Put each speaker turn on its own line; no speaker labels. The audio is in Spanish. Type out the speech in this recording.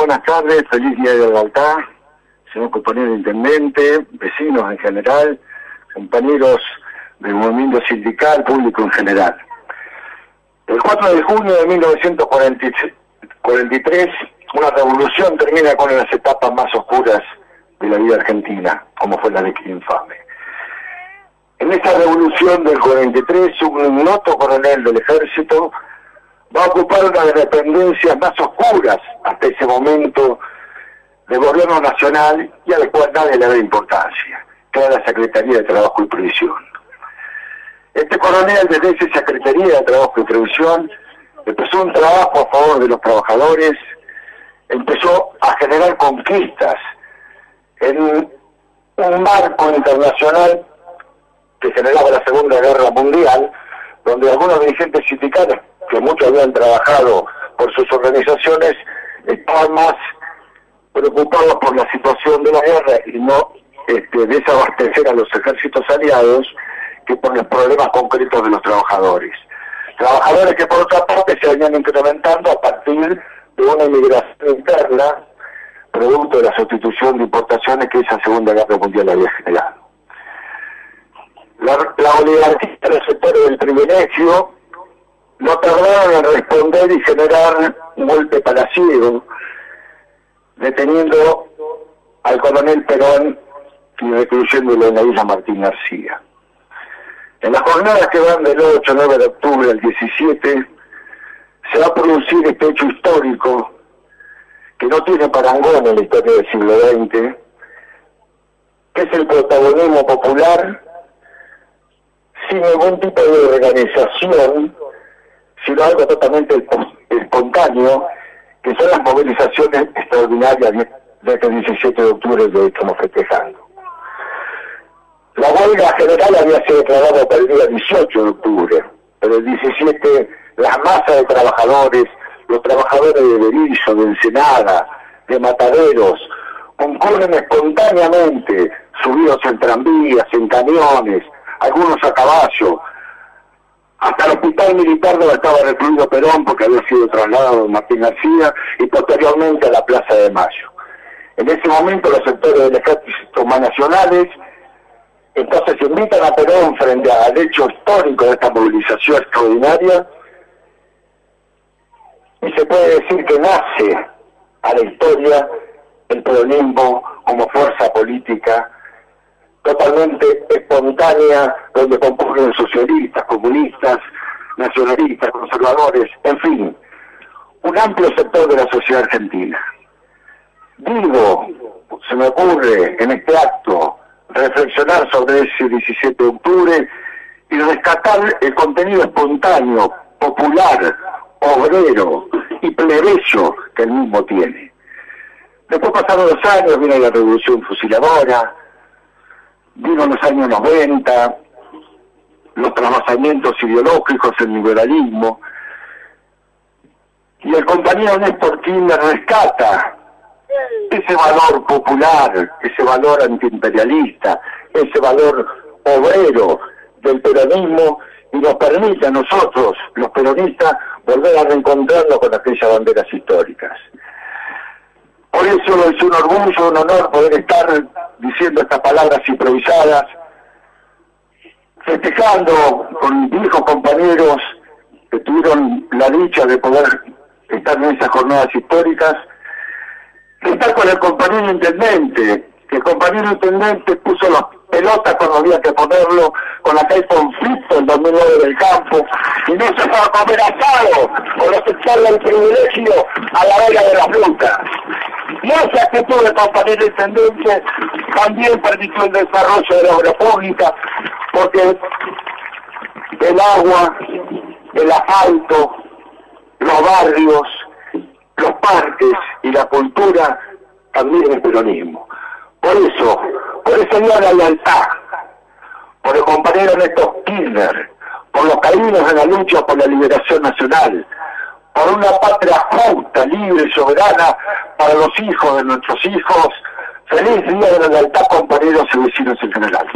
buenas tardes, feliz día de Lealtad, señor compañero intendente, vecinos en general, compañeros del movimiento sindical, público en general. El 4 de junio de 1943, una revolución termina con las etapas más oscuras de la vida argentina, como fue la de Infame. En esta revolución del 43, un ignoto coronel del ejército va a ocupar una de las dependencias más oscuras hasta ese momento del gobierno nacional y a la cual nadie le da importancia, que era la Secretaría de Trabajo y Previsión. Este coronel desde esa Secretaría de Trabajo y Previsión empezó un trabajo a favor de los trabajadores, empezó a generar conquistas en un marco internacional que generaba la Segunda Guerra Mundial, donde algunos dirigentes sindicales que muchos habían trabajado por sus organizaciones, estaban más preocupados por la situación de la guerra y no este, desabastecer a los ejércitos aliados que por los problemas concretos de los trabajadores. Trabajadores que por otra parte se venían incrementando a partir de una inmigración interna, producto de la sustitución de importaciones que esa Segunda Guerra Mundial había generado. La, la oligarquía de los sectores del privilegio no tardaron en responder y generar un golpe palaciego, deteniendo al coronel Perón y recluyéndolo en la isla Martín García. En las jornadas que van del 8 9 de octubre al 17, se va a producir este hecho histórico que no tiene parangón en la historia del siglo XX, que es el protagonismo popular sin ningún tipo de organización sino algo totalmente espontáneo, que son las movilizaciones extraordinarias de este 17 de octubre que estamos festejando. La huelga general había sido declarada para el día 18 de octubre, pero el 17 las masas de trabajadores, los trabajadores de Berizo, de Ensenada, de Mataderos, concurren espontáneamente, subidos en tranvías, en camiones, algunos a caballo, hasta el hospital militar donde estaba recluido Perón porque había sido trasladado Martín García y posteriormente a la Plaza de Mayo. En ese momento los sectores del ejército más nacionales entonces invitan a Perón frente al hecho histórico de esta movilización extraordinaria y se puede decir que nace a la historia el peronismo como fuerza política totalmente espontánea, donde concurren socialistas, comunistas, nacionalistas, conservadores, en fin, un amplio sector de la sociedad argentina. Digo, se me ocurre en este acto reflexionar sobre ese 17 de octubre y rescatar el contenido espontáneo, popular, obrero y plebeyo que el mismo tiene. Después pasaron los años, vino la revolución fusiladora, vino los años 90, los trabajamientos ideológicos, el liberalismo, y el compañero Néstor Kirchner rescata ese valor popular, ese valor antiimperialista, ese valor obrero del peronismo y nos permite a nosotros, los peronistas, volver a reencontrarnos con aquellas banderas históricas. Por eso es un orgullo, un honor poder estar diciendo estas palabras improvisadas, festejando con viejos compañeros que tuvieron la dicha de poder estar en esas jornadas históricas, estar con el compañero intendente, que el compañero intendente puso las pelotas cuando había que ponerlo, con aquel conflicto en 2009 del campo, y no se fue a comer asado por aceptarle el privilegio a la hora de la fruta. Esa actitud de compañero intendente también permitió el desarrollo de la obra pública, porque el agua, el asfalto, los barrios, los parques y la cultura también es peronismo. Por eso, por día de la lealtad, por el compañero Néstor Kirchner, por los caídos en la lucha por la liberación nacional, por una patria justa, libre y soberana para los hijos de nuestros hijos. Feliz día de la lealtad, compañeros y vecinos en general.